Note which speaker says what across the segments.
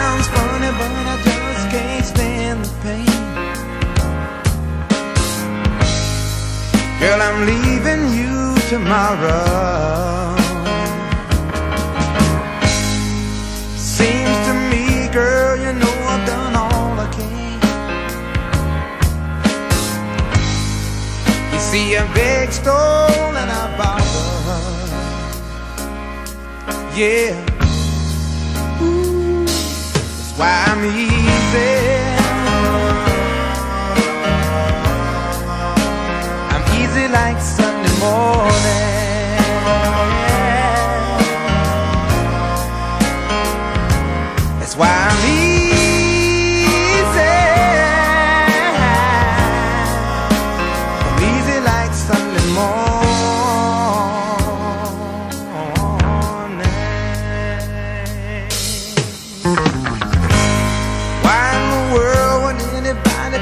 Speaker 1: sounds funny, but I just can't stand the pain. Girl, I'm leaving you tomorrow. Seems to me, girl, you know I've done all I can. You see, I beg, stole, and I borrowed. Yeah. Why I'm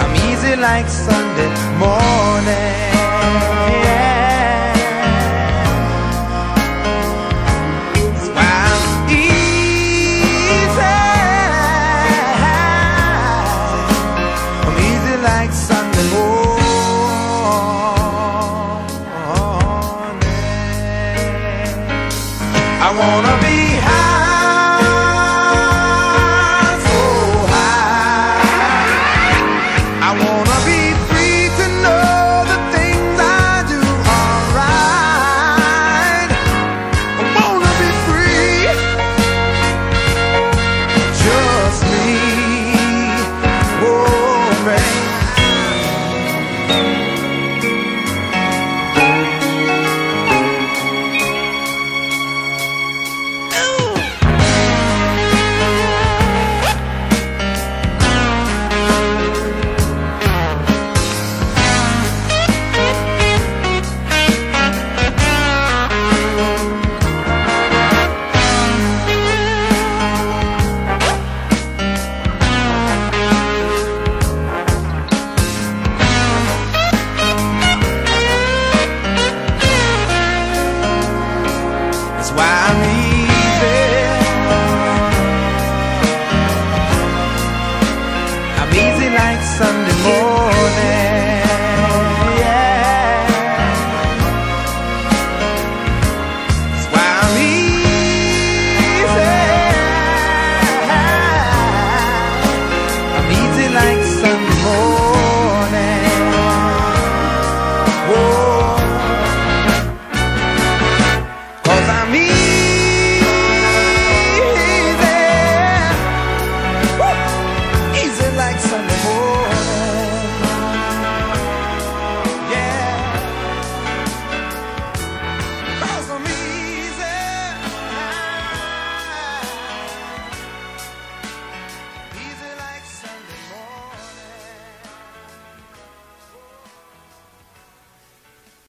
Speaker 1: I'm easy like Sunday morning. I'm easy. I'm easy like Sunday morning. I wanna be